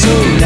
so